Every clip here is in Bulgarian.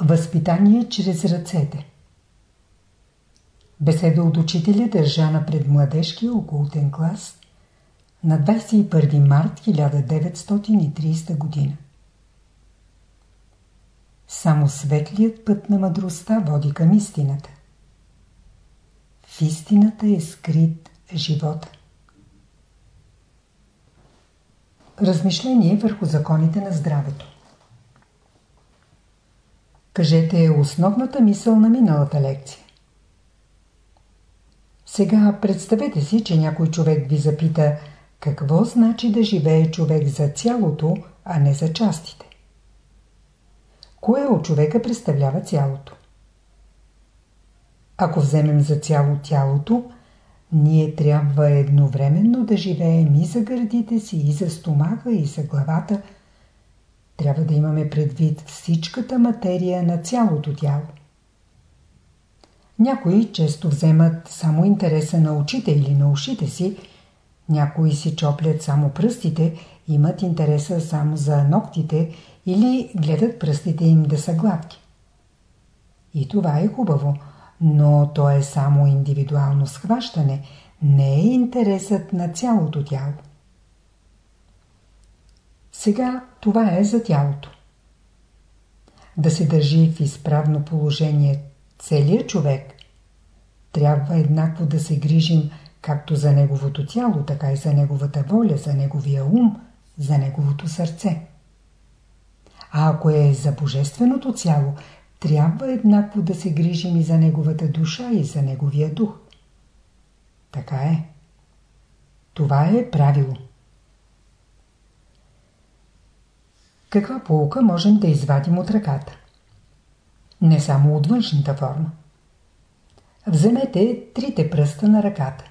Възпитание чрез ръцете Беседа от учителя държана пред младежкия окултен клас на 21 март 1930 година. Само светлият път на мъдростта води към истината. В истината е скрит живота. Размишление върху законите на здравето. Кажете основната мисъл на миналата лекция. Сега представете си, че някой човек ви запита какво значи да живее човек за цялото, а не за частите. Кое от човека представлява цялото? Ако вземем за цяло тялото, ние трябва едновременно да живеем и за гърдите си, и за стомаха, и за главата. Трябва да имаме предвид всичката материя на цялото тяло. Някои често вземат само интереса на очите или на ушите си, някои си чоплят само пръстите, имат интереса само за ногтите или гледат пръстите им да са гладки. И това е хубаво, но то е само индивидуално схващане, не е интересът на цялото тяло. Сега това е за тялото. Да се държи в изправно положение целият човек, трябва еднакво да се грижим както за неговото тяло, така и за неговата воля, за неговия ум, за неговото сърце. А ако е за божественото цяло, трябва еднакво да се грижим и за неговата душа и за неговия дух. Така е. Това е правило. Каква полука можем да извадим от ръката? Не само от външната форма. Вземете трите пръста на ръката.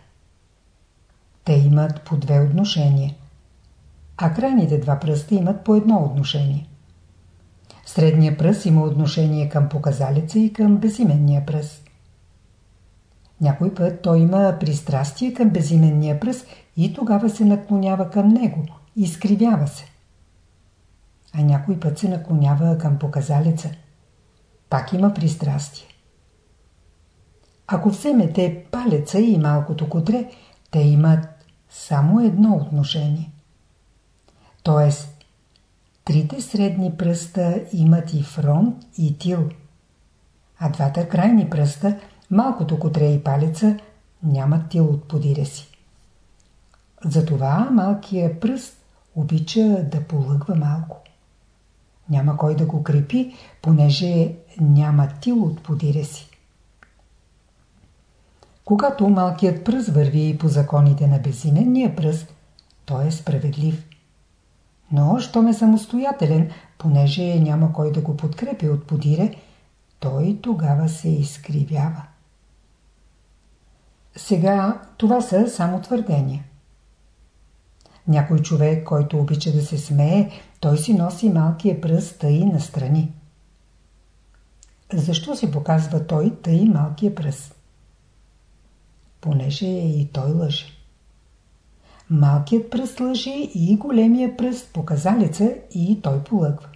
Те имат по две отношения, а крайните два пръста имат по едно отношение. Средния пръст има отношение към показалеца и към безименния пръст. Някой път той има пристрастие към безименния пръст и тогава се наклонява към него, изкривява се. А някой път се наклонява към показалеца. Пак има пристрастие. Ако вземете палеца и малкото котре, те имат само едно отношение. Тоест, трите средни пръста имат и фронт, и тил. А двата крайни пръста, малкото котре и палеца, нямат тил от подире си. Затова малкият пръст обича да полъгва малко. Няма кой да го крепи, понеже няма тил от подире си. Когато малкият пръст върви по законите на безименния пръст, той е справедлив. Но, щом е самостоятелен, понеже няма кой да го подкрепи от подире, той тогава се изкривява. Сега това са само твърдения. Някой човек, който обича да се смее, той си носи малкия пръст тъй настрани. Защо си показва той тъй малкия пръст? понеже и той лъже. Малкият пръст лъже и големия пръст показалеца и той полъгва.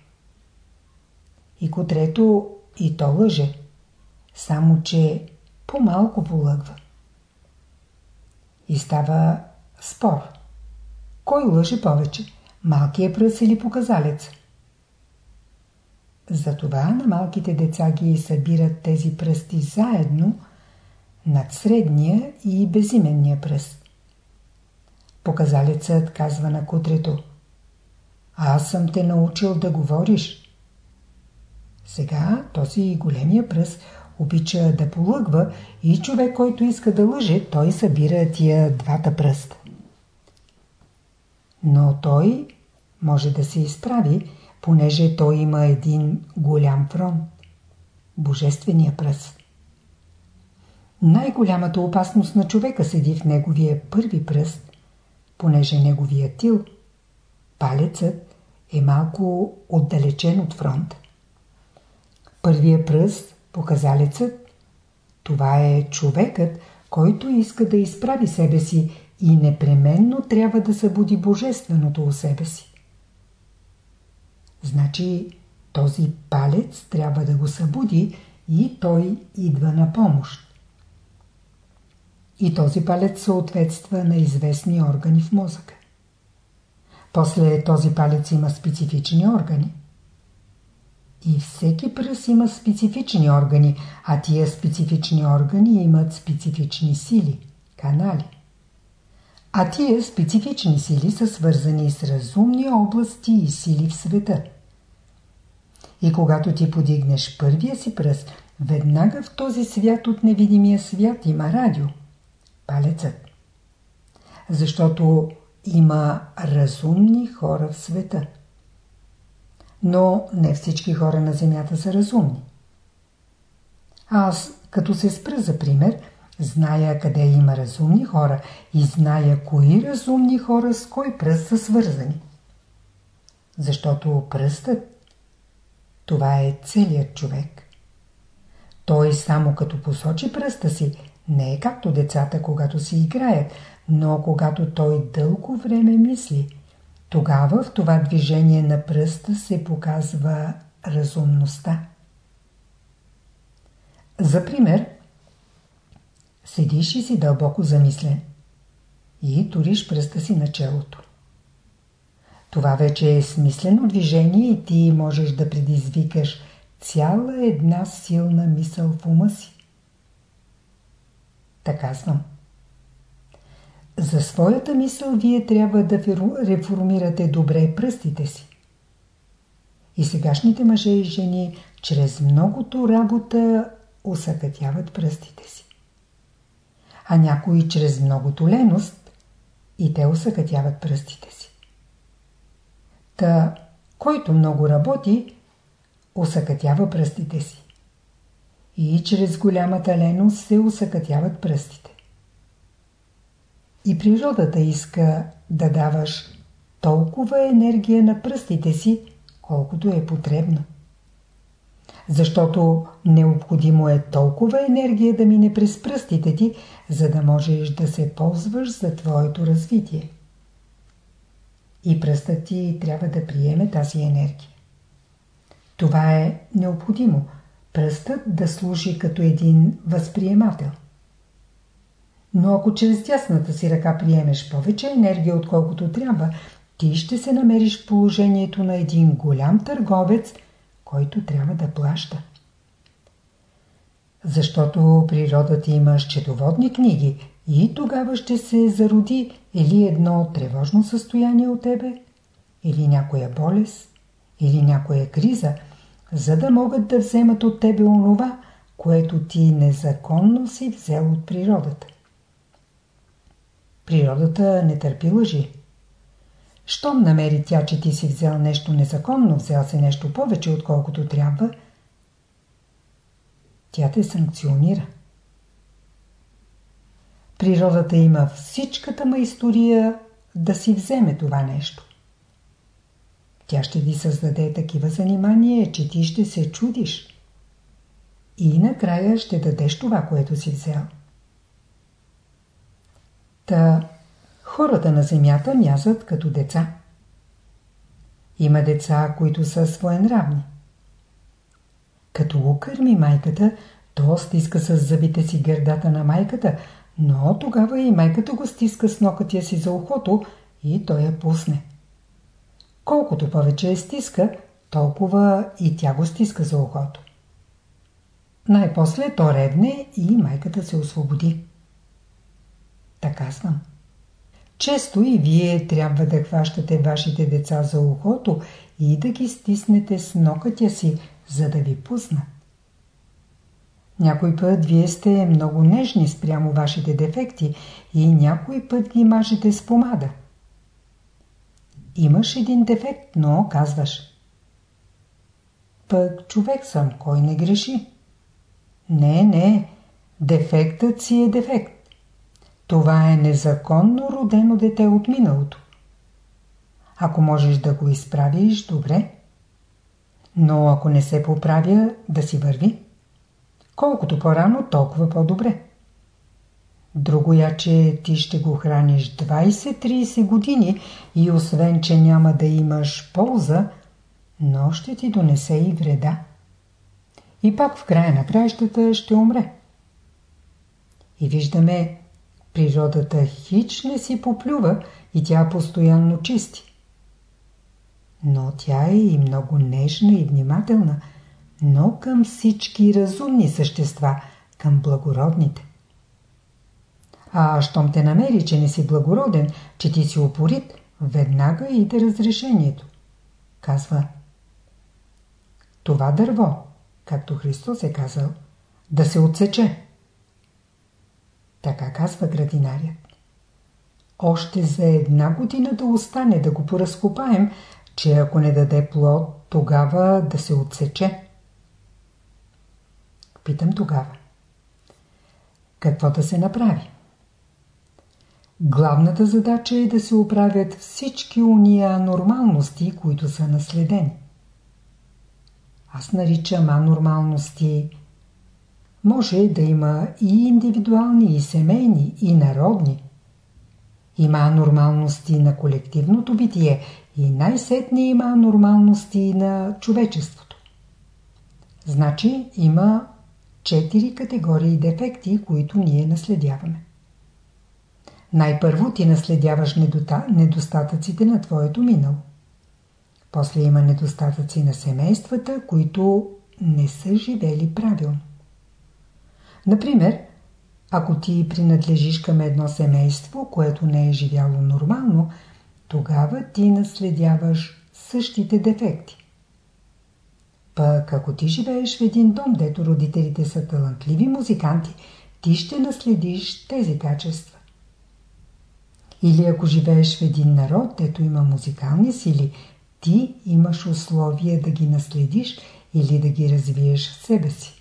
И котрето и то лъже, само че по-малко полъгва. И става спор. Кой лъже повече? Малкият пръст или показалец? Затова на малките деца ги събират тези пръсти заедно – над средния и безименния пръст. Показалецът казва на кутрето Аз съм те научил да говориш. Сега този големия пръст обича да полъгва и човек, който иска да лъже, той събира тия двата пръста. Но той може да се изправи, понеже той има един голям фронт – Божествения пръст. Най-голямата опасност на човека седи в неговия първи пръст, понеже неговия тил, палецът, е малко отдалечен от фронта. Първия пръст, показалецът, това е човекът, който иска да изправи себе си и непременно трябва да събуди божественото у себе си. Значи този палец трябва да го събуди и той идва на помощ. И този палец съответства на известни органи в мозъка. После този палец има специфични органи. И всеки пръст има специфични органи, а тия специфични органи имат специфични сили, канали. А тия специфични сили са свързани с разумни области и сили в света. И когато ти подигнеш първия си пръст, веднага в този свят от невидимия свят има радио. Палецът. Защото има разумни хора в света. Но не всички хора на Земята са разумни. Аз, като се спра за пример, зная къде има разумни хора и зная кои разумни хора с кой пръст са свързани. Защото пръстът това е целият човек. Той само като посочи пръста си, не е както децата, когато си играят, но когато той дълго време мисли, тогава в това движение на пръста се показва разумността. За пример, седиш и си дълбоко замислен и туриш пръста си на челото. Това вече е смислено движение и ти можеш да предизвикаш цяла една силна мисъл в ума си. Така съм. За своята мисъл вие трябва да реформирате добре пръстите си. И сегашните мъже и жени чрез многото работа усъкътяват пръстите си. А някои чрез многото леност и те усъкътяват пръстите си. Та, който много работи, усъкътява пръстите си. И чрез голямата леност се усъкътяват пръстите. И природата иска да даваш толкова енергия на пръстите си, колкото е потребно. Защото необходимо е толкова енергия да мине през пръстите ти, за да можеш да се ползваш за твоето развитие. И пръстът ти трябва да приеме тази енергия. Това е необходимо. Пръстът да служи като един възприемател. Но ако чрез тясната си ръка приемеш повече енергия, отколкото трябва, ти ще се намериш в положението на един голям търговец, който трябва да плаща. Защото природата има счетоводни книги и тогава ще се зароди или едно тревожно състояние от тебе, или някоя болест, или някоя криза, за да могат да вземат от тебе онова, което ти незаконно си взел от природата. Природата не търпи лъжи. Щом намери тя, че ти си взел нещо незаконно, взел се нещо повече, отколкото трябва, тя те санкционира. Природата има всичката история да си вземе това нещо. Тя ще ти създаде такива занимания, че ти ще се чудиш. И накрая ще дадеш това, което си взел. Та хората на земята мязат като деца. Има деца, които са своенравни. Като го кърми майката, то стиска с зъбите си гърдата на майката, но тогава и майката го стиска с нокътя си за ухото и той я пусне. Колкото повече е стиска, толкова и тя го стиска за ухото. Най-после то редне и майката се освободи. Така съм. Често и вие трябва да хващате вашите деца за ухото и да ги стиснете с нокътя си, за да ви пуснат. Някой път вие сте много нежни спрямо вашите дефекти и някой път ги мажете с помада. Имаш един дефект, но казваш. Пък човек съм, кой не греши? Не, не, дефектът си е дефект. Това е незаконно родено дете от миналото. Ако можеш да го изправиш, добре. Но ако не се поправя, да си върви. Колкото по-рано, толкова по-добре. Другоя, че ти ще го храниш 20-30 години и освен, че няма да имаш полза, но ще ти донесе и вреда. И пак в края на краищата ще умре. И виждаме, природата хич не си поплюва и тя постоянно чисти. Но тя е и много нежна и внимателна, но към всички разумни същества, към благородните. А щом те намери, че не си благороден, че ти си упорит, веднага иде разрешението. Казва Това дърво, както Христос е казал, да се отсече. Така казва градинарят. Още за една година да остане да го поразкопаем, че ако не даде плод, тогава да се отсече. Питам тогава. Какво да се направи? Главната задача е да се оправят всички уния анормалности, които са наследени. Аз наричам анормалности. Може да има и индивидуални, и семейни, и народни. Има анормалности на колективното битие и най-сетне има анормалности на човечеството. Значи има четири категории дефекти, които ние наследяваме. Най-първо ти наследяваш недостатъците на твоето минало. После има недостатъци на семействата, които не са живели правилно. Например, ако ти принадлежиш към едно семейство, което не е живяло нормално, тогава ти наследяваш същите дефекти. Пък ако ти живееш в един дом, дето родителите са талантливи музиканти, ти ще наследиш тези качества. Или ако живееш в един народ, дето има музикални сили, ти имаш условия да ги наследиш или да ги развиеш в себе си.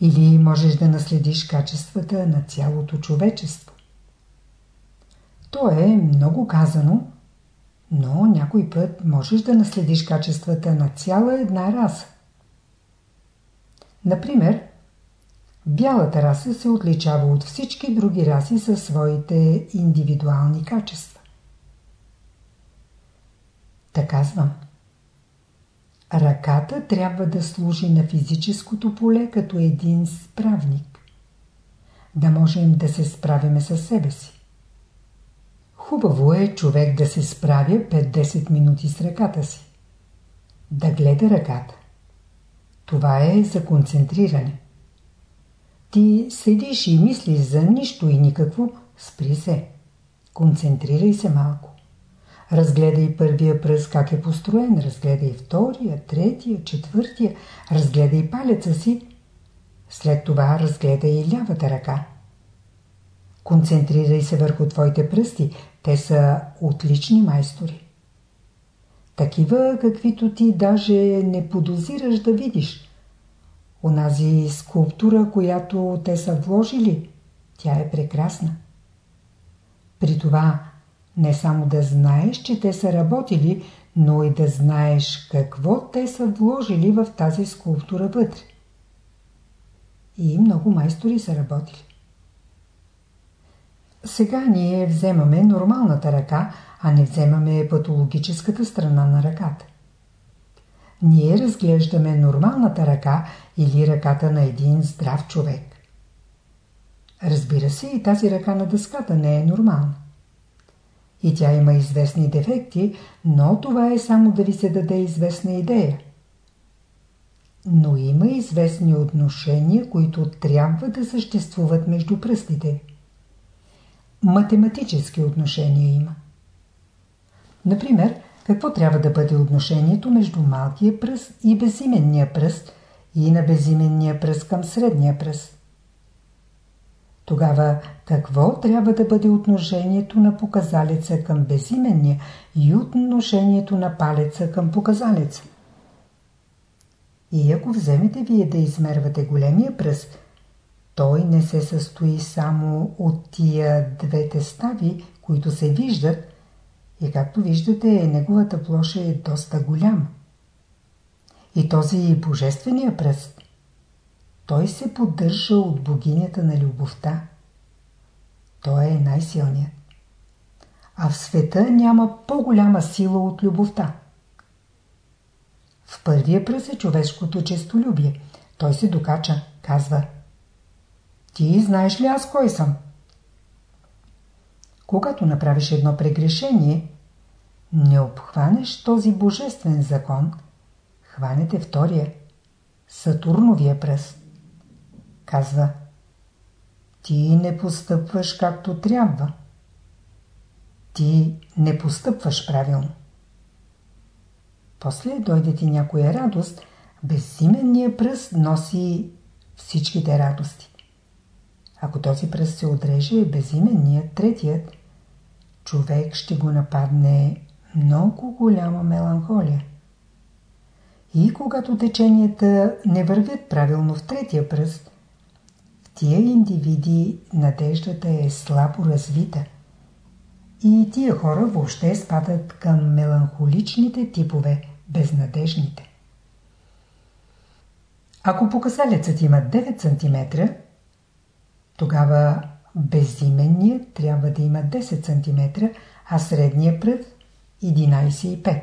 Или можеш да наследиш качествата на цялото човечество. То е много казано, но някой път можеш да наследиш качествата на цяла една раса. Например, Бялата раса се отличава от всички други раси със своите индивидуални качества. Така казвам. Ръката трябва да служи на физическото поле като един справник. Да можем да се справиме със себе си. Хубаво е човек да се справя 5-10 минути с ръката си. Да гледа ръката. Това е за концентриране. Ти седиш и мислиш за нищо и никакво, спри се. Концентрирай се малко. Разгледай първия пръст как е построен, разгледай втория, третия, четвъртия, разгледай палеца си. След това разгледай и лявата ръка. Концентрирай се върху твоите пръсти, те са отлични майстори. Такива, каквито ти даже не подозираш да видиш – Онази скулптура, която те са вложили, тя е прекрасна. При това не само да знаеш, че те са работили, но и да знаеш какво те са вложили в тази скулптура вътре. И много майстори са работили. Сега ние вземаме нормалната ръка, а не вземаме патологическата страна на ръката. Ние разглеждаме нормалната ръка или ръката на един здрав човек. Разбира се, и тази ръка на дъската не е нормална. И тя има известни дефекти, но това е само да ви се даде известна идея. Но има известни отношения, които трябва да съществуват между пръстите. Математически отношения има. Например, какво трябва да бъде отношението между малкия пръст и безименния пръст и на безименния пръст към средния пръст? Тогава какво трябва да бъде отношението на показалеца към безименния и отношението на палеца към показалеца? И ако вземете вие да измервате големия пръст, той не се състои само от тия двете стави, които се виждат, и както виждате, неговата площа е доста голяма. И този божествения пръст, той се поддържа от богинята на любовта. Той е В първия пръст е човешкото честолюбие. Той се докача, казва. Ти знаеш ли аз кой съм? Когато направиш едно прегрешение, не обхванеш този божествен закон, хванете втория, Сатурновия пръст. Казва, ти не постъпваш както трябва. Ти не постъпваш правилно. После дойде ти някоя радост, безименния пръст носи всичките радости. Ако този пръст се отреже, безименният, третият, човек ще го нападне много голяма меланхолия. И когато теченията не вървят правилно в третия пръст, тия индивиди надеждата е слабо развита. И тия хора въобще спадат към меланхоличните типове, безнадежните. Ако покасалецът има 9 см, тогава безименният трябва да има 10 см, а средния пръв 11,5.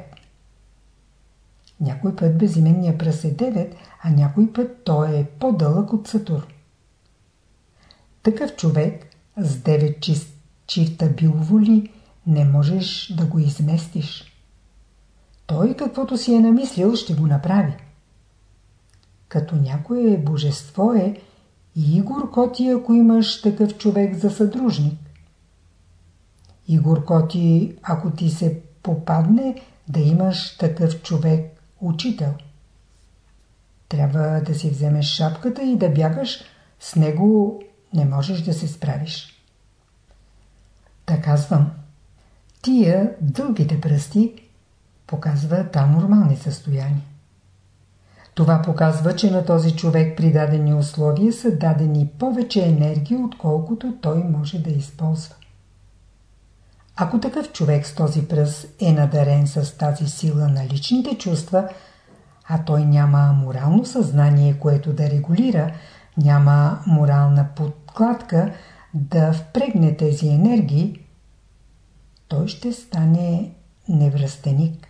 Някой път безименния пръст е 9, а някой път той е по-дълъг от Сатур. Такъв човек с 9 чист, чифта биловоли не можеш да го изместиш. Той каквото си е намислил ще го направи. Като някое божество е и горко ако имаш такъв човек за съдружник. И горко ако ти се попадне да имаш такъв човек учител. Трябва да си вземеш шапката и да бягаш, с него не можеш да се справиш. Та казвам, тия дългите пръсти показват нормални състояния. Това показва, че на този човек при дадени условия са дадени повече енергия, отколкото той може да използва. Ако такъв човек с този пръст е надарен с тази сила на личните чувства, а той няма морално съзнание, което да регулира, няма морална подкладка да впрегне тези енергии, той ще стане невръстеник.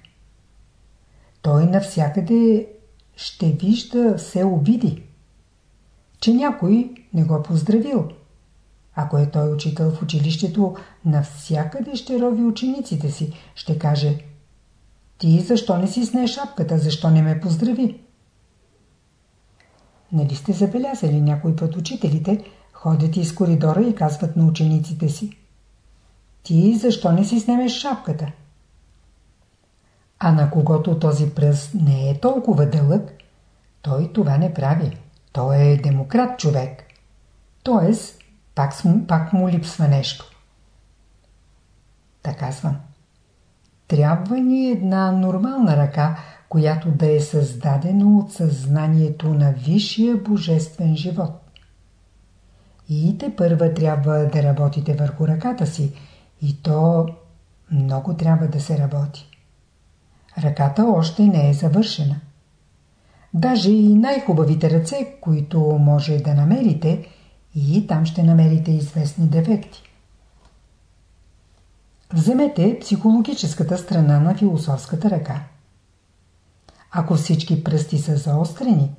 Той навсякъде ще вижда все обиди, че някой не го поздравил – ако е той учител в училището, навсякъде ще рови учениците си. Ще каже Ти защо не си сне шапката? Защо не ме поздрави? Нали сте забелязали някой път учителите, ходят из коридора и казват на учениците си Ти защо не си снемеш шапката? А на когото този пръст не е толкова дълъг, той това не прави. Той е демократ човек. Тоест, пак, пак му липсва нещо. Така казвам. Трябва ни една нормална ръка, която да е създадена от съзнанието на висшия божествен живот. И те първа трябва да работите върху ръката си, и то много трябва да се работи. Ръката още не е завършена. Даже и най-хубавите ръце, които може да намерите, и там ще намерите известни дефекти. Вземете психологическата страна на философската ръка. Ако всички пръсти са заострени,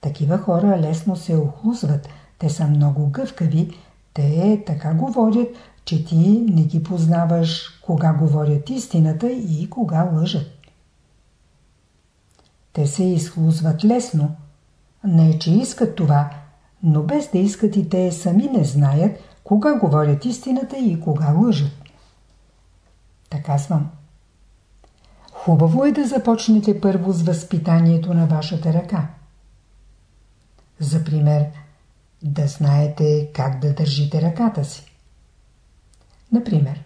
такива хора лесно се охлузват, те са много гъвкави, те така говорят, че ти не ги познаваш кога говорят истината и кога лъжат. Те се изхлузват лесно. Не, че искат това, но без да искат и те сами не знаят кога говорят истината и кога лъжат. Така казвам. Хубаво е да започнете първо с възпитанието на вашата ръка. За пример, да знаете как да държите ръката си. Например,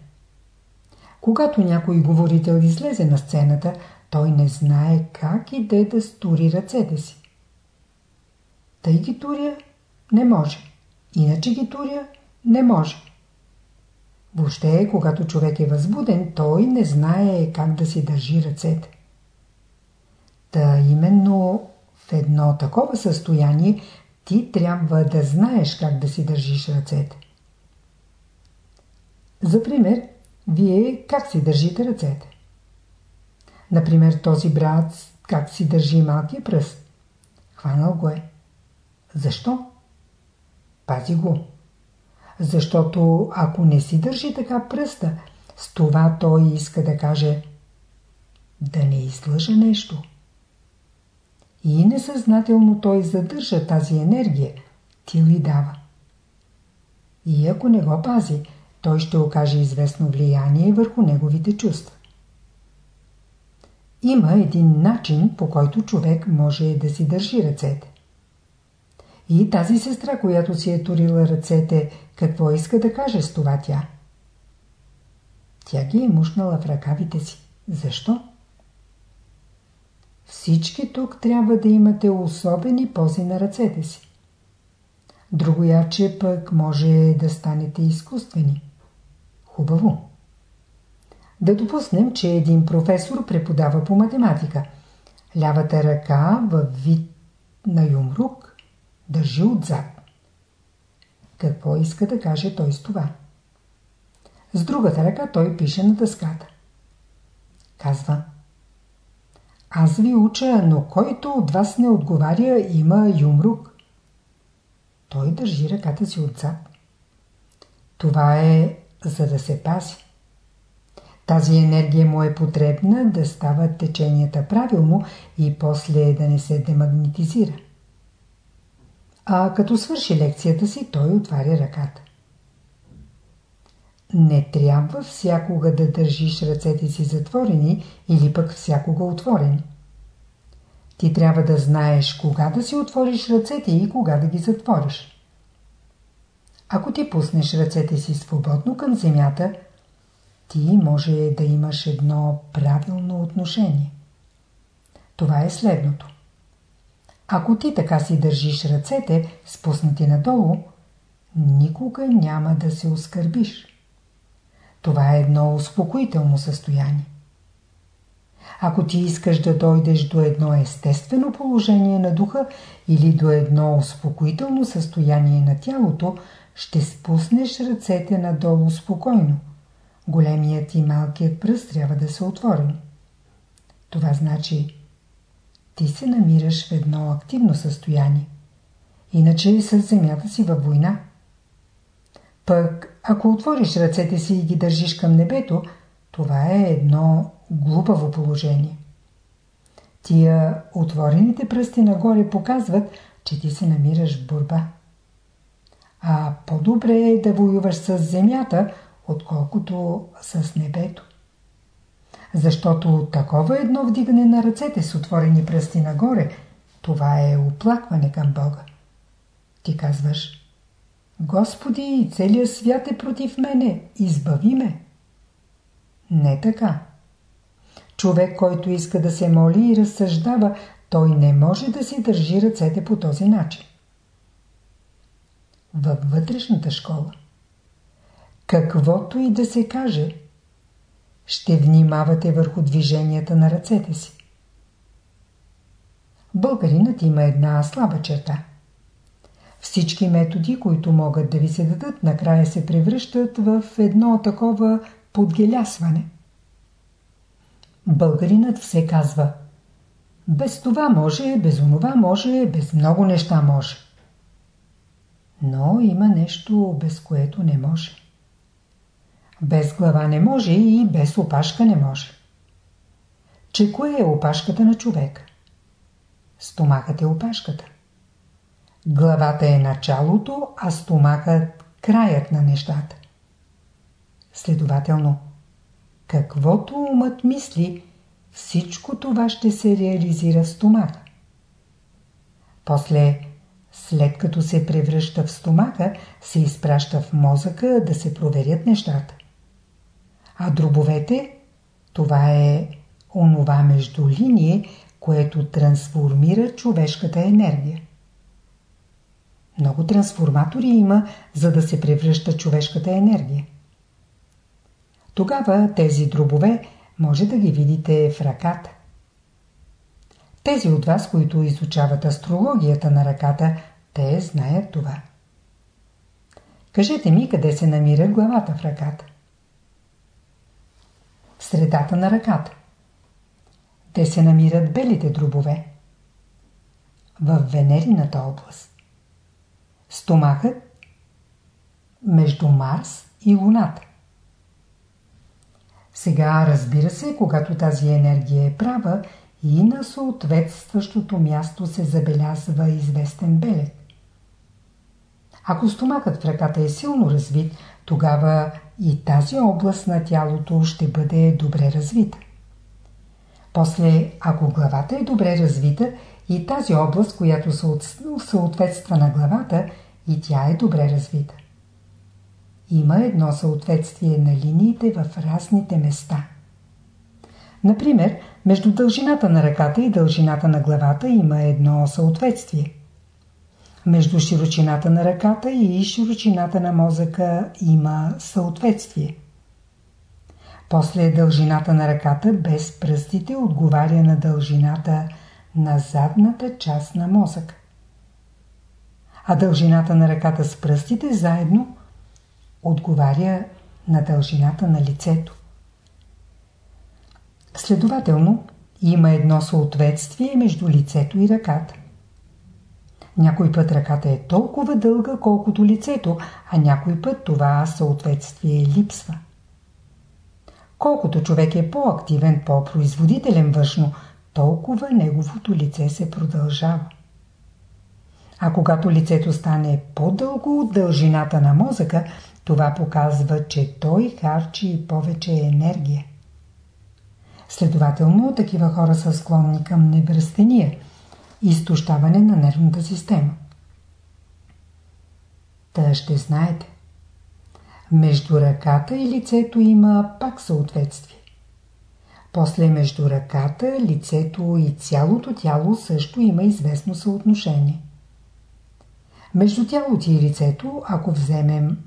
когато някой говорител излезе на сцената, той не знае как иде да стори ръцете си. Тъй ги туря не може. Иначе ги туря? Не може. Въобще, когато човек е възбуден, той не знае как да си държи ръцете. Та именно в едно такова състояние ти трябва да знаеш как да си държиш ръцете. За пример, вие как си държите ръцете? Например, този брат как си държи малкия пръст. Хванал го е. Защо? Пази го. Защото ако не си държи така пръста, с това той иска да каже да не излъжа нещо. И несъзнателно той задържа тази енергия, ти ли дава. И ако не го пази, той ще окаже известно влияние върху неговите чувства. Има един начин, по който човек може да си държи ръцете. И тази сестра, която си е турила ръцете, какво иска да каже с това тя? Тя ги е мушнала в ръкавите си. Защо? Всички тук трябва да имате особени пози на ръцете си. Другояче пък може да станете изкуствени. Хубаво. Да допуснем, че един професор преподава по математика. Лявата ръка във вид на юмрук държи отзад. Какво иска да каже той с това? С другата ръка той пише на дъската. Казва Аз ви уча, но който от вас не отговаря, има юмрук. Той държи ръката си отзад. Това е за да се пази. Тази енергия му е потребна да стават теченията правилно и после да не се демагнетизира. А като свърши лекцията си, той отваря ръката. Не трябва всякога да държиш ръцете си затворени или пък всякога отворени. Ти трябва да знаеш кога да си отвориш ръцете и кога да ги затвориш. Ако ти пуснеш ръцете си свободно към земята, ти може да имаш едно правилно отношение. Това е следното. Ако ти така си държиш ръцете, спуснати надолу, никога няма да се оскърбиш. Това е едно успокоително състояние. Ако ти искаш да дойдеш до едно естествено положение на духа или до едно успокоително състояние на тялото, ще спуснеш ръцете надолу спокойно. Големият и малкият пръст трябва да са отворени. Това значи, ти се намираш в едно активно състояние. Иначе с земята си във война. Пък, ако отвориш ръцете си и ги държиш към небето, това е едно глупаво положение. Тия отворените пръсти нагоре показват, че ти се намираш в борба. А по-добре е да воюваш с земята, отколкото с небето. Защото такова едно вдигане на ръцете с отворени пръсти нагоре, това е оплакване към Бога. Ти казваш, Господи, целият свят е против мене, избави ме. Не така. Човек, който иска да се моли и разсъждава, той не може да си държи ръцете по този начин. Във вътрешната школа. Каквото и да се каже, ще внимавате върху движенията на ръцете си. Българинът има една слаба черта. Всички методи, които могат да ви се дадат, накрая се превръщат в едно такова подгелясване. Българинът все казва Без това може, без онова може, без много неща може. Но има нещо, без което не може. Без глава не може и без опашка не може. Че кое е опашката на човек? Стомахът е опашката. Главата е началото, а стомахът краят на нещата. Следователно, каквото умът мисли, всичко това ще се реализира в стомаха. После, след като се превръща в стомаха, се изпраща в мозъка да се проверят нещата. А дробовете, това е онова междулиние, което трансформира човешката енергия. Много трансформатори има, за да се превръща човешката енергия. Тогава тези дробове може да ги видите в ръката. Тези от вас, които изучават астрологията на ръката, те знаят това. Кажете ми къде се намира главата в ръката. В средата на ръката. те се намират белите дробове? В Венерината област. Стомахът между Марс и Луната. Сега разбира се, когато тази енергия е права и на съответстващото място се забелязва известен белег. Ако стомакът в ръката е силно развит, тогава и тази област на тялото ще бъде добре развита. После, ако главата е добре развита, и тази област, която съответства на главата, и тя е добре развита. Има едно съответствие на линиите в разните места. Например, между дължината на ръката и дължината на главата има едно съответствие. Между широчината на ръката и широчината на мозъка има съответствие. После дължината на ръката без пръстите отговаря на дължината на задната част на мозъка. А дължината на ръката с пръстите заедно отговаря на дължината на лицето. Следователно, има едно съответствие между лицето и ръката. Някой път ръката е толкова дълга, колкото лицето, а някой път това съответствие липсва. Колкото човек е по-активен, по-производителен външно, толкова неговото лице се продължава. А когато лицето стане по-дълго от дължината на мозъка, това показва, че той харчи повече енергия. Следователно, такива хора са склонни към невръстения, изтощаване на нервната система. Та ще знаете. Между ръката и лицето има пак съответствие. После между ръката, лицето и цялото тяло също има известно съотношение. Между тялото и лицето, ако вземем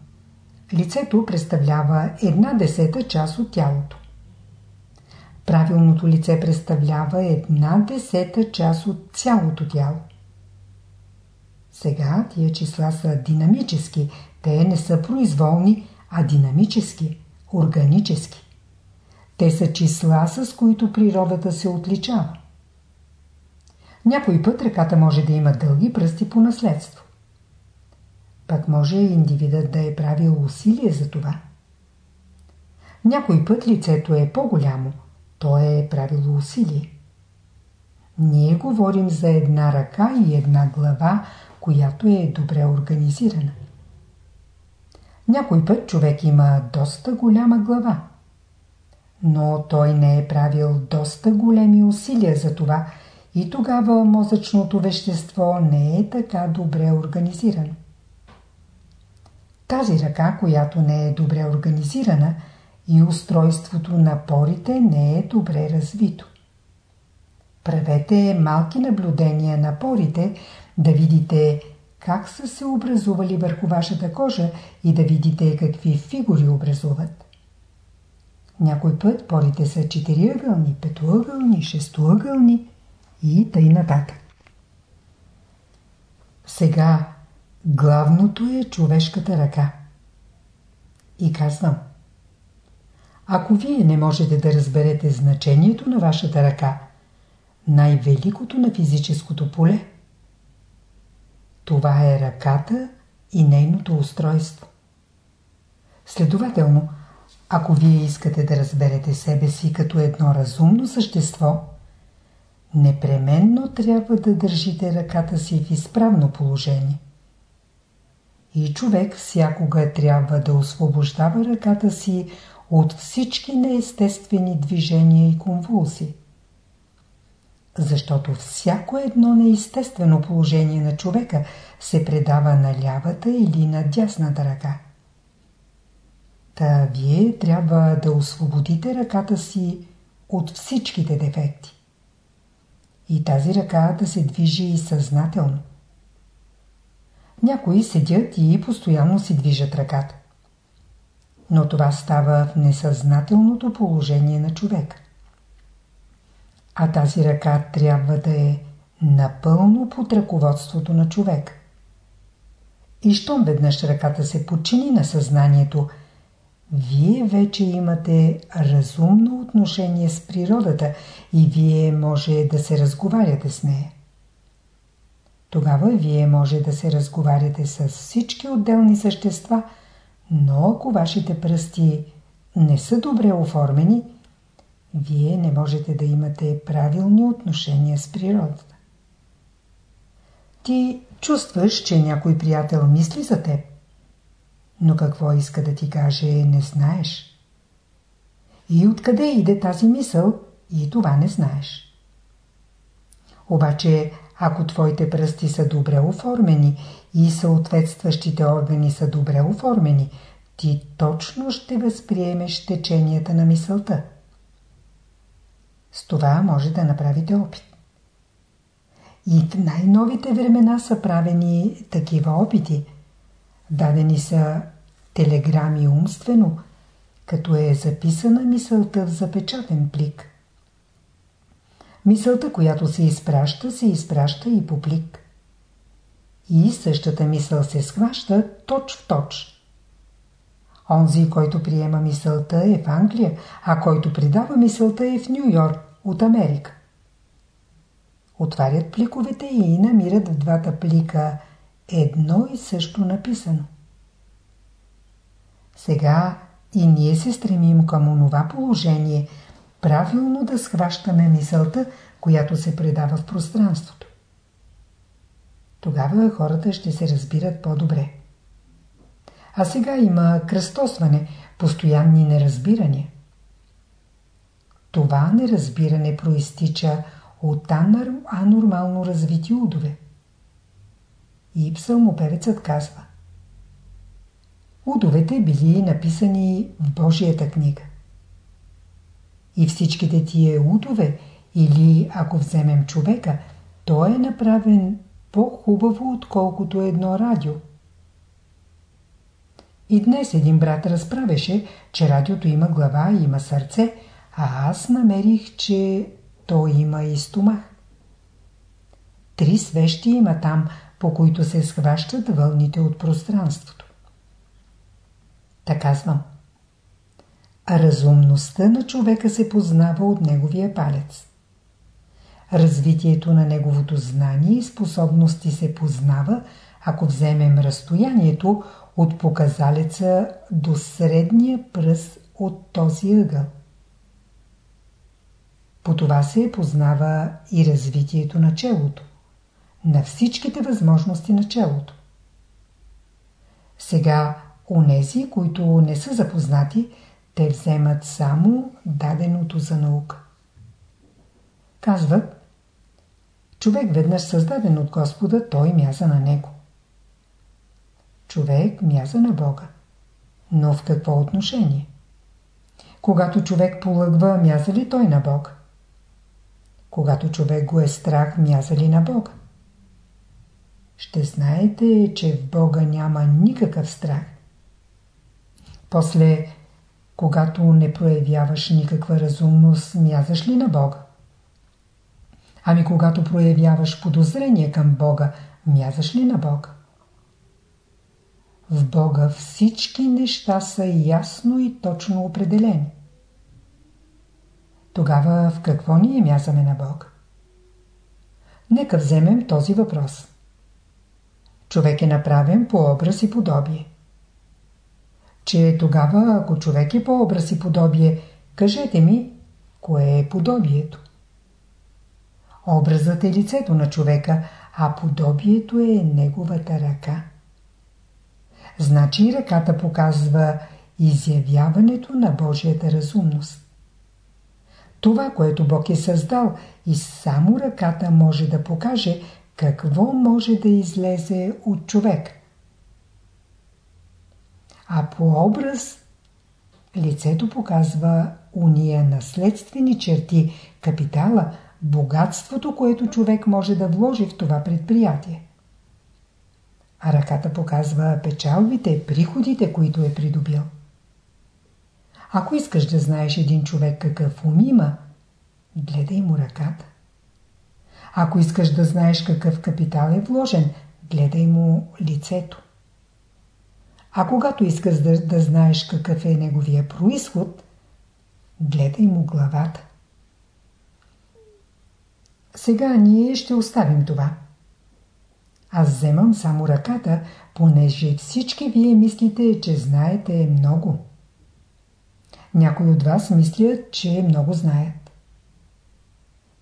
лицето представлява една десета част от тялото. Правилното лице представлява една десета част от цялото тяло. Сега тия числа са динамически, те не са произволни, а динамически, органически. Те са числа, с които природата се отличава. Някой път ръката може да има дълги пръсти по наследство. Пак може индивидът да е правил усилие за това. Някой път лицето е по-голямо, то е правило усилие. Ние говорим за една ръка и една глава, която е добре организирана. Някой път човек има доста голяма глава. Но той не е правил доста големи усилия за това и тогава мозъчното вещество не е така добре организирано. Тази ръка, която не е добре организирана и устройството на порите не е добре развито. Правете малки наблюдения на порите, да видите как са се образували върху вашата кожа и да видите какви фигури образуват. Някой път порите са четириъгълни, петоъгълни, шестоъгълни и тъй нататък. Сега главното е човешката ръка. И казвам, ако вие не можете да разберете значението на вашата ръка, най-великото на физическото поле, това е ръката и нейното устройство. Следователно, ако вие искате да разберете себе си като едно разумно същество, непременно трябва да държите ръката си в изправно положение. И човек всякога трябва да освобождава ръката си от всички неестествени движения и конвулсии. Защото всяко едно неестествено положение на човека се предава на лявата или на дясната ръка. Та вие трябва да освободите ръката си от всичките дефекти. И тази ръка да се движи и съзнателно. Някои седят и постоянно си движат ръката. Но това става в несъзнателното положение на човека. А тази ръка трябва да е напълно под ръководството на човек. И щом веднъж ръката се подчини на съзнанието – вие вече имате разумно отношение с природата и вие може да се разговаряте с нея. Тогава вие може да се разговаряте с всички отделни същества, но ако вашите пръсти не са добре оформени, вие не можете да имате правилни отношения с природата. Ти чувстваш, че някой приятел мисли за теб, но какво иска да ти каже, не знаеш. И откъде иде тази мисъл, и това не знаеш. Обаче, ако твоите пръсти са добре оформени и съответстващите органи са добре оформени, ти точно ще възприемеш теченията на мисълта. С това може да направите опит. И в най-новите времена са правени такива опити. Дадени са телеграми умствено, като е записана мисълта в запечатен плик. Мисълта, която се изпраща, се изпраща и по плик. И същата мисъл се схваща точ в точ. Онзи, който приема мисълта е в Англия, а който придава мисълта е в Нью Йорк, от Америка. Отварят пликовете и намират в двата плика едно и също написано. Сега и ние се стремим към онова положение, правилно да схващаме мисълта, която се предава в пространството. Тогава хората ще се разбират по-добре. А сега има кръстосване, постоянни неразбирания. Това неразбиране проистича от анормално развити удове. И псалмопевецът казва Удовете били написани в Божията книга. И всичките тия удове, или ако вземем човека, той е направен по-хубаво, отколкото едно радио. И днес един брат разправеше, че радиото има глава има сърце, а аз намерих, че то има и стомах. Три свещи има там, по които се схващат вълните от пространството. Така казвам. Разумността на човека се познава от неговия палец. Развитието на неговото знание и способности се познава, ако вземем разстоянието от показалеца до средния пръст от този ъгъл. По това се познава и развитието на челото, на всичките възможности на челото. Сега, онези, които не са запознати, те вземат само даденото за наука. Казват, човек веднъж създаден от Господа, той мяза на него. Човек мяза на Бога. Но в какво отношение? Когато човек полъгва, мяза ли той на Бога? Когато човек го е страх, мяза ли на Бога? Ще знаете, че в Бога няма никакъв страх. После, когато не проявяваш никаква разумност, мязаш ли на Бога? Ами когато проявяваш подозрение към Бога, мязаш ли на Бога? В Бога всички неща са ясно и точно определени. Тогава в какво ние мязаме на Бог? Нека вземем този въпрос. Човек е направен по образ и подобие. Че тогава, ако човек е по образ и подобие, кажете ми, кое е подобието? Образът е лицето на човека, а подобието е неговата ръка. Значи ръката показва изявяването на Божията разумност. Това, което Бог е създал и само ръката може да покаже какво може да излезе от човек. А по образ лицето показва уния наследствени черти, капитала, богатството, което човек може да вложи в това предприятие. А ръката показва печалбите, приходите, които е придобил. Ако искаш да знаеш един човек какъв ум има, гледай му ръката. Ако искаш да знаеш какъв капитал е вложен, гледай му лицето. А когато искаш да, да знаеш какъв е неговия происход, гледай му главата. Сега ние ще оставим това. Аз вземам само ръката, понеже всички вие мислите, че знаете много. Някои от вас мислят, че много знаят.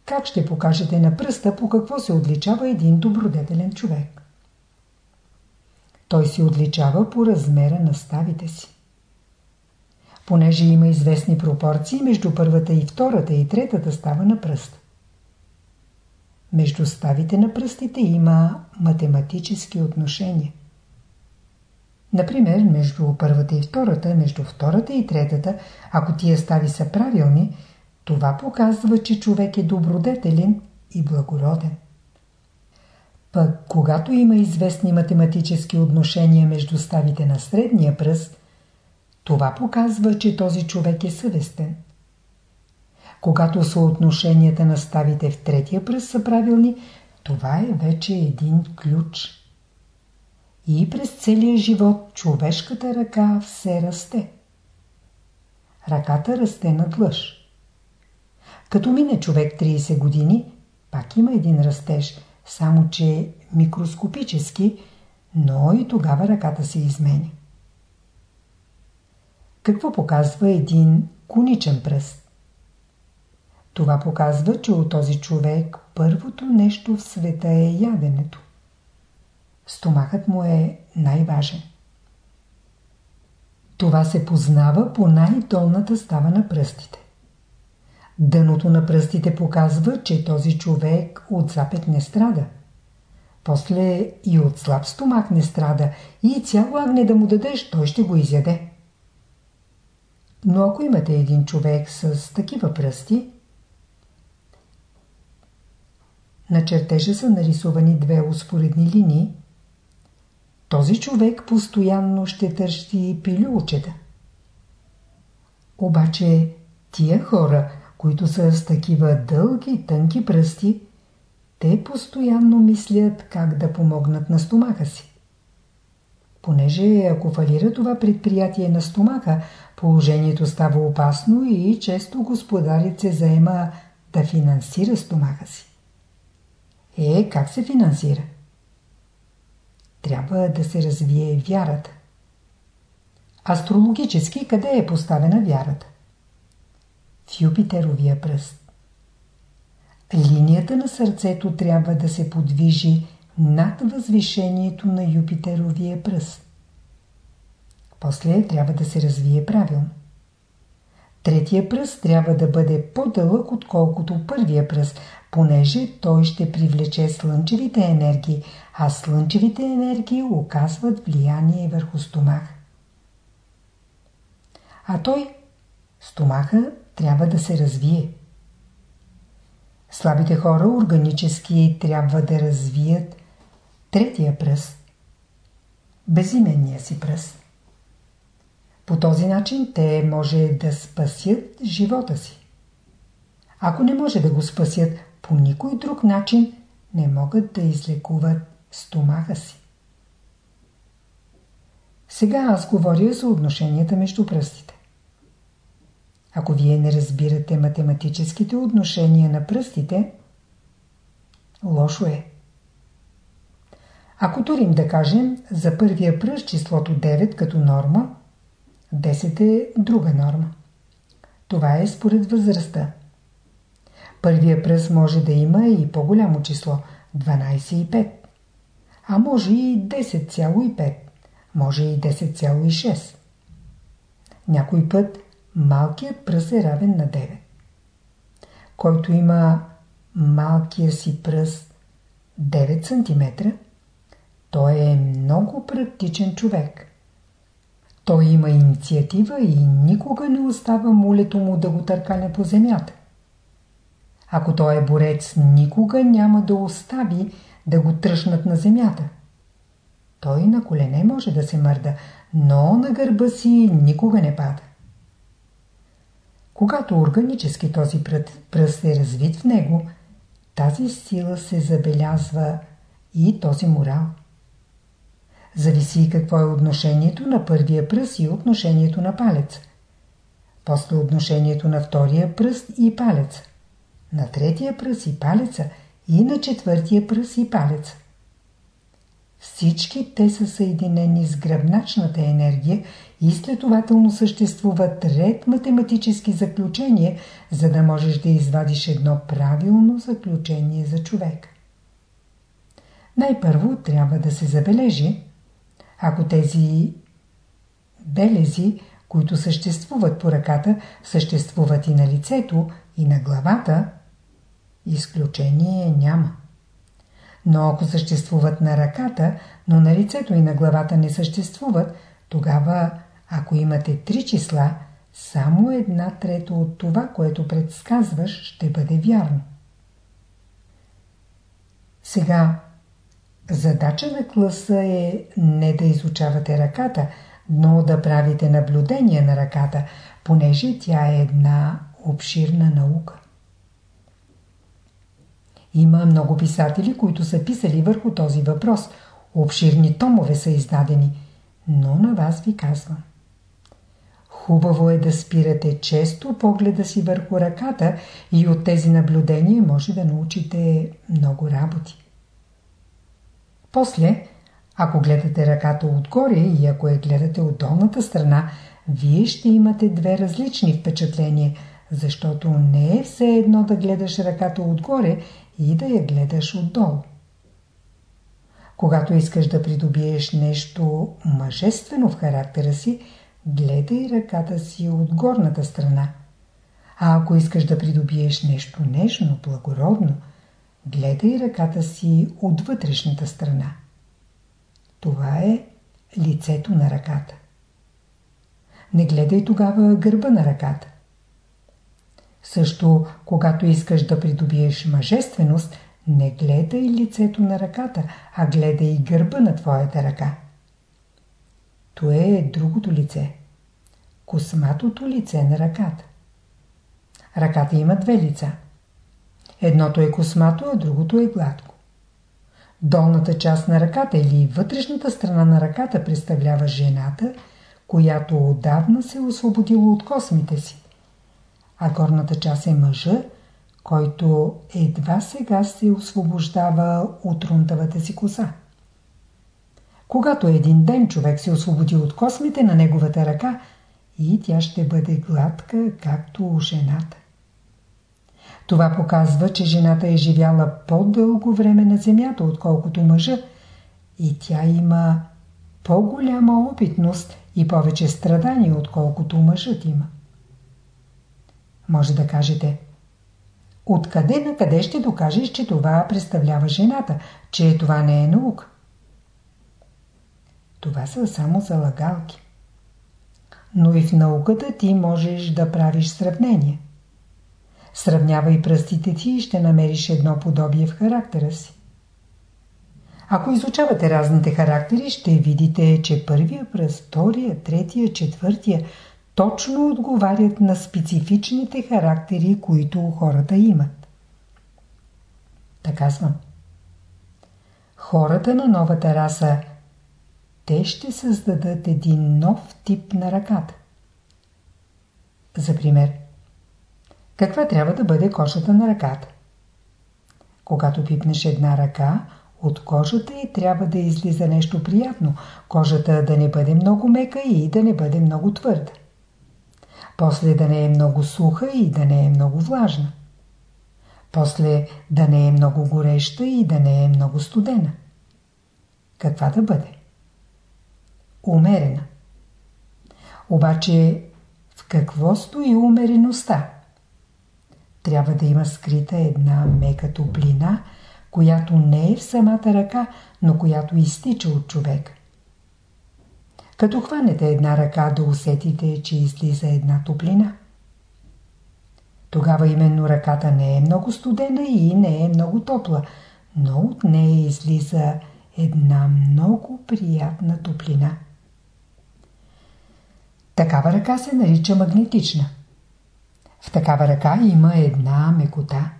Как ще покажете на пръста по какво се отличава един добродетелен човек? Той се отличава по размера на ставите си. Понеже има известни пропорции между първата и втората и третата става на пръст. Между ставите на пръстите има математически отношения. Например, между първата и втората, между втората и третата, ако тия стави са правилни, това показва, че човек е добродетелен и благороден. Пък, когато има известни математически отношения между ставите на средния пръст, това показва, че този човек е съвестен. Когато съотношенията на ставите в третия пръст са правилни, това е вече един ключ. И през целия живот човешката ръка все расте. Ръката расте надлъж. Като мине човек 30 години, пак има един растеж, само че микроскопически, но и тогава ръката се изменя. Какво показва един коничен пръст? Това показва, че от този човек първото нещо в света е яденето. Стомахът му е най-важен. Това се познава по най-долната става на пръстите. Дъното на пръстите показва, че този човек от запет не страда. После и от слаб стомах не страда и цяло агне да му дадеш, той ще го изяде. Но ако имате един човек с такива пръсти, на чертежа са нарисувани две успоредни линии, този човек постоянно ще търси пилюлчета. Обаче тия хора, които са с такива дълги, тънки пръсти, те постоянно мислят как да помогнат на стомаха си. Понеже ако фалира това предприятие на стомаха, положението става опасно и често господарят се заема да финансира стомаха си. Е, как се финансира? Трябва да се развие вярата. Астрологически къде е поставена вярата? В Юпитеровия пръст. Линията на сърцето трябва да се подвижи над възвишението на Юпитеровия пръст. После трябва да се развие правилно. Третия пръст трябва да бъде по-дълъг отколкото първия пръст, понеже той ще привлече слънчевите енергии, а слънчевите енергии оказват влияние върху стомаха. А той, стомаха, трябва да се развие. Слабите хора органически трябва да развият третия пръст, безименния си пръст. По този начин те може да спасят живота си. Ако не може да го спасят по никой друг начин, не могат да излекуват стомаха си. Сега аз говоря за отношенията между пръстите. Ако вие не разбирате математическите отношения на пръстите, лошо е. Ако турим да кажем за първия пръст числото 9 като норма, 10 е друга норма. Това е според възрастта. Първия пръст може да има и по-голямо число 12,5. А може и 10,5. Може и 10,6. Някой път малкият пръст е равен на 9. Който има малкия си пръст 9 см, той е много практичен човек. Той има инициатива и никога не остава мулето му да го търкаля по земята. Ако той е борец, никога няма да остави да го тръщнат на земята. Той на колене може да се мърда, но на гърба си никога не пада. Когато органически този пръст е развит в него, тази сила се забелязва и този морал. зависи какво е отношението на първия пръст и отношението на палец. После отношението на втория пръст и палец. На третия пръст и палеца и на четвъртия пръст и палец. Всички те са съединени с гръбначната енергия и следователно съществуват ред математически заключения, за да можеш да извадиш едно правилно заключение за човек. Най-първо трябва да се забележи, ако тези белези, които съществуват по ръката, съществуват и на лицето, и на главата, изключение няма. Но ако съществуват на ръката, но на лицето и на главата не съществуват, тогава, ако имате три числа, само една трета от това, което предсказваш, ще бъде вярно. Сега, задача на класа е не да изучавате ръката, но да правите наблюдение на ръката, понеже тя е една обширна наука. Има много писатели, които са писали върху този въпрос. Обширни томове са издадени. Но на вас ви казвам. Хубаво е да спирате често погледа си върху ръката и от тези наблюдения може да научите много работи. После, ако гледате ръката отгоре и ако я гледате от долната страна, вие ще имате две различни впечатления, защото не е все едно да гледаш ръката отгоре и да я гледаш отдолу. Когато искаш да придобиеш нещо мъжествено в характера си, гледай ръката си от горната страна. А ако искаш да придобиеш нещо нежно, благородно, гледай ръката си от вътрешната страна. Това е лицето на ръката. Не гледай тогава гърба на ръката. Също, когато искаш да придобиеш мъжественост, не гледай лицето на ръката, а гледай гърба на твоята ръка. То е другото лице. Косматото лице на ръката. Ръката има две лица. Едното е космато, а другото е гладко. Долната част на ръката или вътрешната страна на ръката представлява жената, която отдавна се е освободила от космите си а горната част е мъжа, който едва сега се освобождава от рунтавата си коса. Когато един ден човек се освободи от космите на неговата ръка, и тя ще бъде гладка, както жената. Това показва, че жената е живяла по-дълго време на земята, отколкото мъжа, и тя има по-голяма опитност и повече страдания, отколкото мъжът има. Може да кажете Откъде на къде ще докажеш, че това представлява жената, че това не е наука? Това са само залагалки. Но и в науката ти можеш да правиш сравнение. Сравнявай пръстите ти и ще намериш едно подобие в характера си. Ако изучавате разните характери, ще видите, че първия пръст, втория, третия, четвъртия – точно отговарят на специфичните характери, които хората имат. Така казвам. Хората на новата раса, те ще създадат един нов тип на ръката. За пример, каква трябва да бъде кожата на ръката? Когато пипнеш една ръка, от кожата й трябва да излиза нещо приятно. Кожата да не бъде много мека и да не бъде много твърда после да не е много суха и да не е много влажна. После да не е много гореща и да не е много студена. Каква да бъде? Умерена. Обаче в какво стои умереността? Трябва да има скрита една мека топлина, която не е в самата ръка, но която изтича от човека. Като хванете една ръка да усетите, че излиза една топлина. Тогава именно ръката не е много студена и не е много топла, но от нея излиза една много приятна топлина. Такава ръка се нарича магнетична. В такава ръка има една мекота.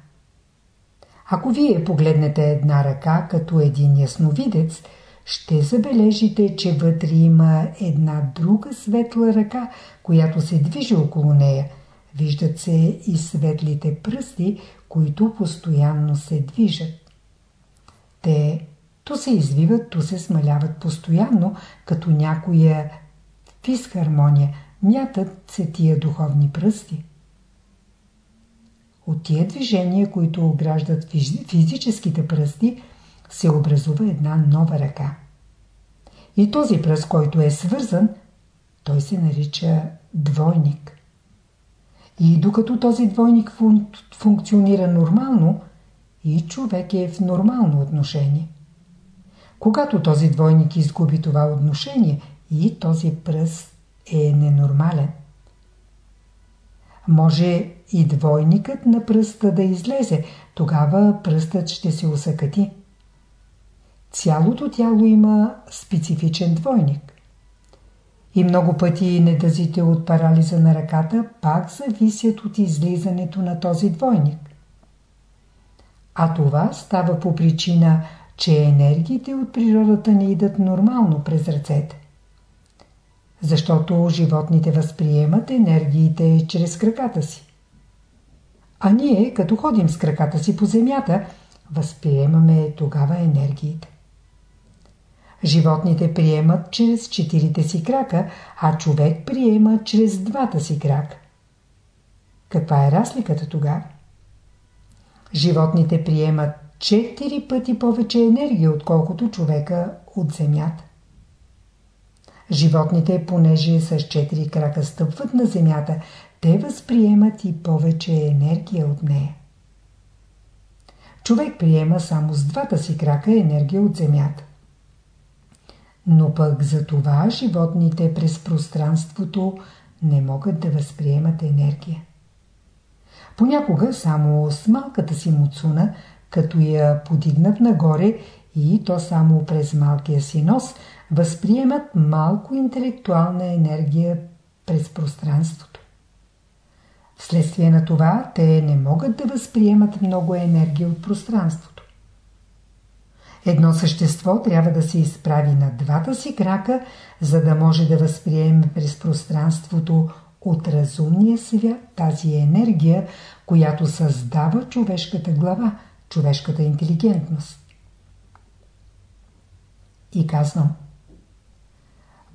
Ако вие погледнете една ръка като един ясновидец – ще забележите, че вътре има една друга светла ръка, която се движи около нея. Виждат се и светлите пръсти, които постоянно се движат. Те то се извиват, то се смаляват постоянно, като някоя фисхармония. Мятат се тия духовни пръсти. От тия движения, които ограждат физическите пръсти, се образува една нова ръка. И този пръст, който е свързан, той се нарича двойник. И докато този двойник фун функционира нормално, и човек е в нормално отношение. Когато този двойник изгуби това отношение, и този пръст е ненормален. Може и двойникът на пръста да излезе, тогава пръстът ще се усъкати. Цялото тяло има специфичен двойник. И много пъти недъзите от парализа на ръката пак зависят от излизането на този двойник. А това става по причина, че енергиите от природата не идат нормално през ръцете. Защото животните възприемат енергиите чрез краката си. А ние, като ходим с краката си по земята, възприемаме тогава енергиите. Животните приемат чрез четирите си крака, а човек приема чрез двата си крака. Каква е разликата тогава? Животните приемат четири пъти повече енергия, отколкото човека от земята. Животните, понеже с четири крака стъпват на земята, те възприемат и повече енергия от нея. Човек приема само с двата си крака енергия от земята. Но пък за това животните през пространството не могат да възприемат енергия. Понякога само с малката си муцуна, като я подигнат нагоре и то само през малкия си нос, възприемат малко интелектуална енергия през пространството. Вследствие на това те не могат да възприемат много енергия от пространството. Едно същество трябва да се изправи на двата си крака, за да може да възприеме през пространството от разумния свят тази енергия, която създава човешката глава, човешката интелигентност. И казвам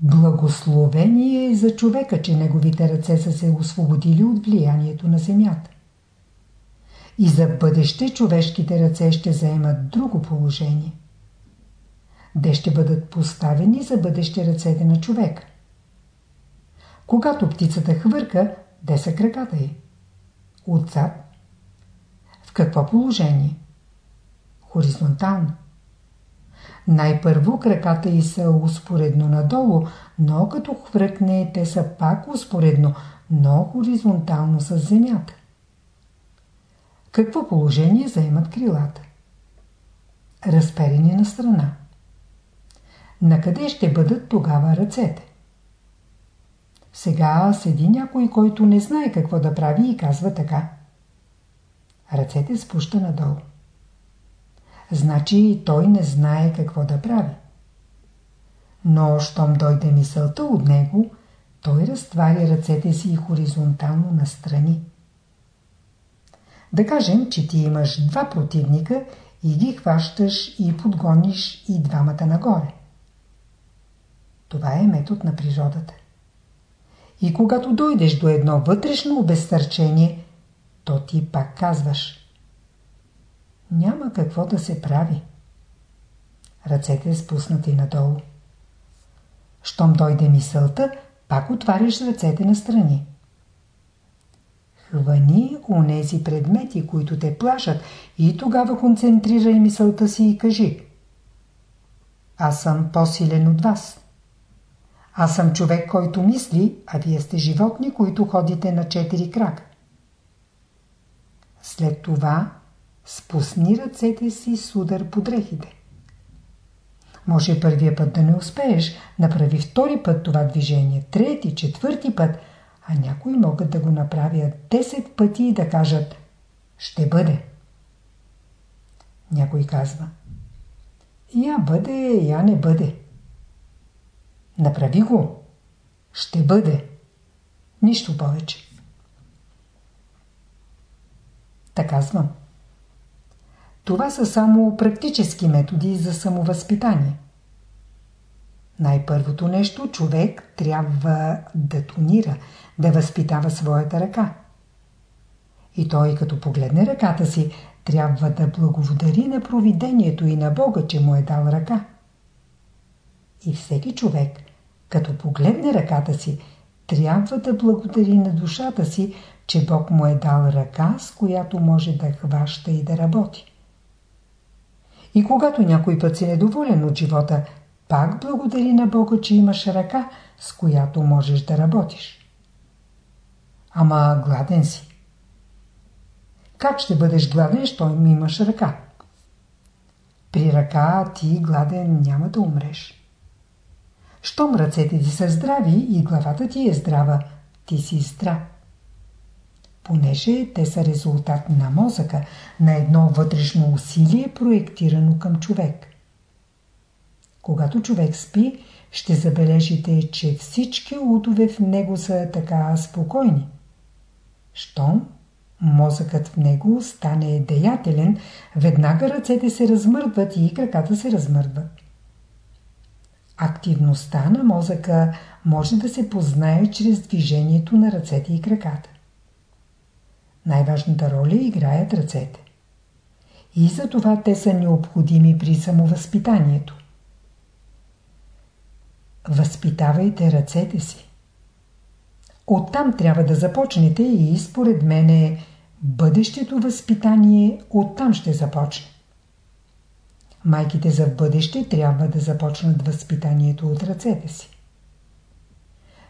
Благословение е за човека, че неговите ръце са се освободили от влиянието на земята. И за бъдеще човешките ръце ще заемат друго положение. Де ще бъдат поставени за бъдеще ръцете на човека. Когато птицата хвърка, де са краката й? Отзад. В какво положение? Хоризонтално. Най-първо краката й са успоредно надолу, но като хвъркне, те са пак успоредно, но хоризонтално с земята. Какво положение заемат крилата? Разперени на страна. Накъде ще бъдат тогава ръцете? Сега седи някой, който не знае какво да прави и казва така. Ръцете спуща надолу. Значи той не знае какво да прави. Но, щом дойде мисълта от него, той разтваря ръцете си хоризонтално настрани. Да кажем, че ти имаш два противника и ги хващаш и подгониш и двамата нагоре. Това е метод на природата. И когато дойдеш до едно вътрешно обезтърчение, то ти пак казваш Няма какво да се прави. Ръцете спуснати надолу. Щом дойде мисълта, пак отваряш ръцете на страни. Хвани онези предмети, които те плашат и тогава концентрирай мисълта си и кажи Аз съм по-силен от вас. Аз съм човек, който мисли, а вие сте животни, които ходите на четири крака. След това спусни ръцете си с удар по дрехите. Може първия път да не успееш, направи втори път това движение, трети, четвърти път, а някои могат да го направят 10 пъти и да кажат «Ще бъде». Някой казва Я бъде, я не бъде. Направи го. Ще бъде. Нищо повече. Така казвам. Това са само практически методи за самовъзпитание. Най-първото нещо човек трябва да тонира, да възпитава своята ръка. И той като погледне ръката си, трябва да благодари на провидението и на Бога, че му е дал ръка. И всеки човек, като погледне ръката си, трябва да благодари на душата си, че Бог му е дал ръка, с която може да хваща и да работи. И когато някой път си недоволен от живота, пак благодари на Бога, че имаш ръка, с която можеш да работиш. Ама гладен си. Как ще бъдеш гладен, щом имаш ръка? При ръка ти гладен няма да умреш. Щом ръцете ти са здрави и главата ти е здрава, ти си здрав. Понеже те са резултат на мозъка, на едно вътрешно усилие, проектирано към човек. Когато човек спи, ще забележите, че всички удове в него са така спокойни. Щом мозъкът в него стане деятелен, веднага ръцете се размърдват и краката се размърдват. Активността на мозъка може да се познае чрез движението на ръцете и краката. Най-важната роля играят ръцете. И за това те са необходими при самовъзпитанието. Възпитавайте ръцете си. Оттам трябва да започнете и според мене бъдещето възпитание оттам ще започне. Майките за бъдеще трябва да започнат възпитанието от ръцете си.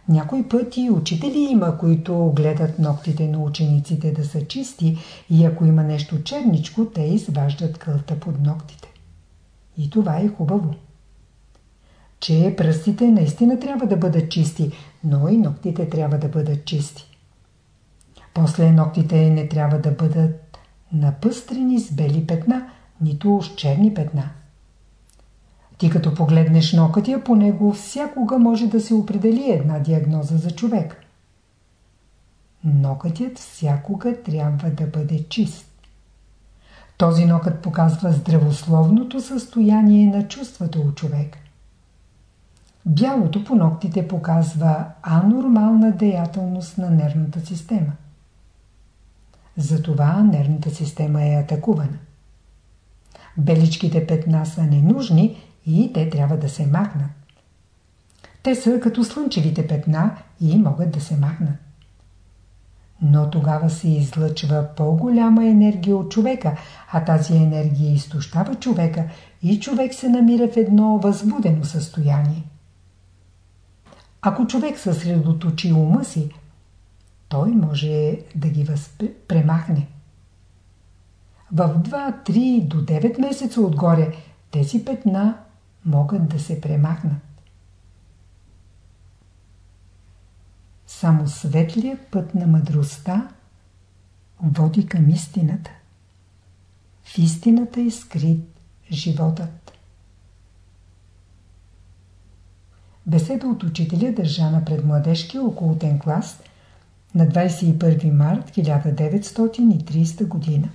Някой пъти учители има, които гледат ногтите на учениците да са чисти и ако има нещо черничко, те изваждат кълта под ногтите. И това е хубаво. Че пръстите наистина трябва да бъдат чисти, но и ногтите трябва да бъдат чисти. После ногтите не трябва да бъдат напъстрени с бели петна, нито с черни петна. Ти като погледнеш нокътя, по него всякога може да се определи една диагноза за човек. Нокътят всякога трябва да бъде чист. Този нокът показва здравословното състояние на чувствата у човек. Бялото по ногтите показва анормална деятелност на нервната система. Затова нервната система е атакувана. Беличките петна са ненужни и те трябва да се махнат. Те са като слънчевите петна и могат да се махнат. Но тогава се излъчва по-голяма енергия от човека, а тази енергия изтощава човека и човек се намира в едно възбудено състояние. Ако човек съсредоточи ума си, той може да ги премахне. В 2, 3 до 9 месеца отгоре тези петна могат да се премахнат. Само светлият път на мъдростта води към истината. В истината е скрит животът. Беседа от учителя държана пред младежкия околотен клас на 21 март 1930 година.